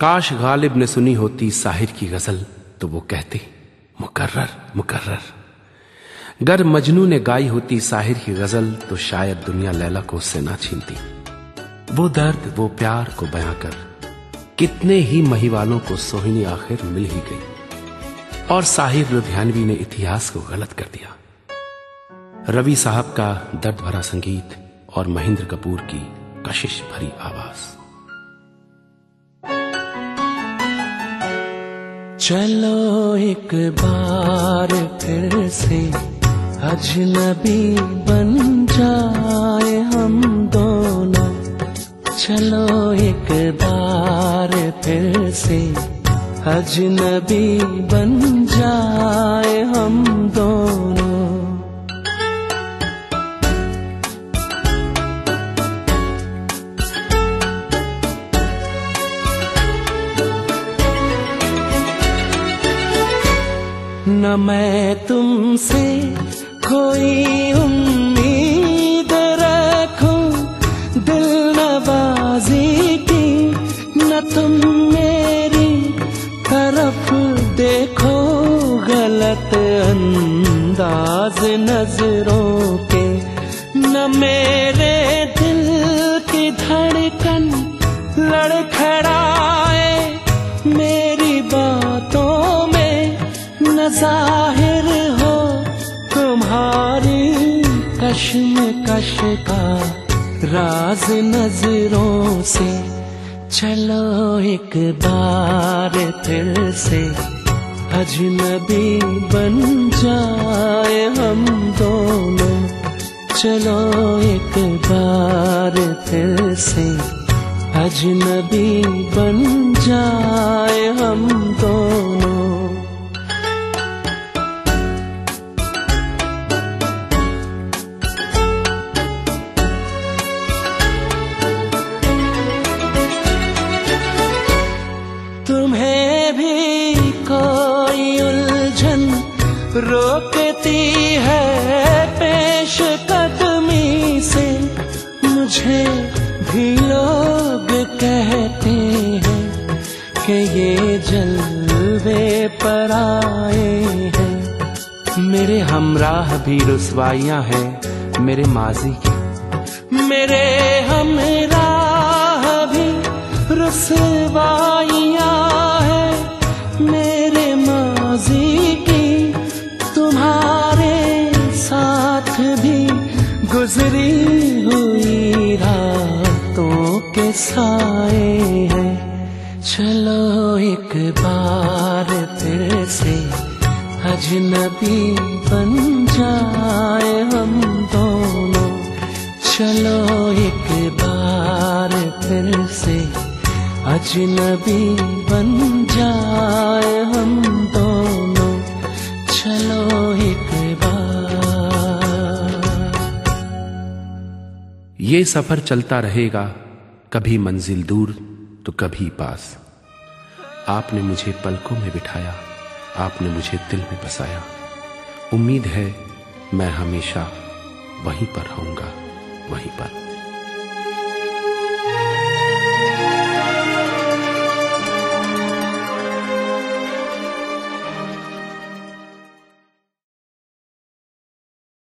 काश गालिब ने सुनी होती साहिर की गज़ल तो वो कहते मुकर्र मुकर्र गर मजनू ने गाई होती साहिर की गज़ल तो शायद दुनिया लैला को उससे ना छीनती। वो दर्द, वो प्यार को बयां कर, कितने ही महिवालों को सोहिनी आखिर मिल ही गई। और साहिर लुधियानवी ने इतिहास को गलत कर दिया। रवि साहब का दर्द भरा संगीत और महेंद्र कपूर की कशिश भरी आवाज़। चलो एक बार फिर से अजनबी बन जाए हम दोनों। चलो एक बार फिर से अजनबी बन जाए हम दोनों। न मैं तुमसे कोई उम्मीद रखूँ। दिल नवाजी की, न तुम मेरी तरफ़ देखो। गलत अंदाज नज़रों के, न मेरे ज़ाहिर हो तुम्हारी कश्म कश का राज नज़रों से। चलो एक बार फिर से अजनबी बन जाए हम दोनों। चलो एक बार फिर से अजनबी बन जाए हम दोनों। रोकती है पेश कदमी से। मुझे भी लोग कहते हैं कि ये जलवे पर आए हैं। मेरे हमराह भी रुसवाइयाँ हैं, मेरे माजी की। मेरे हमराह भी रुसवाइयाँ गुजरी हुई रातों के साए हैं। चलो एक बार फिर से अजनबी बन जाए हम दोनों। चलो एक बार फिर से अजनबी बन ये सफ़र चलता रहेगा, कभी मंजिल दूर तो कभी पास। आपने मुझे पलकों में बिठाया, आपने मुझे दिल में बसाया। उम्मीद है, मैं हमेशा वहीं पर रहूँगा, वहीं पर।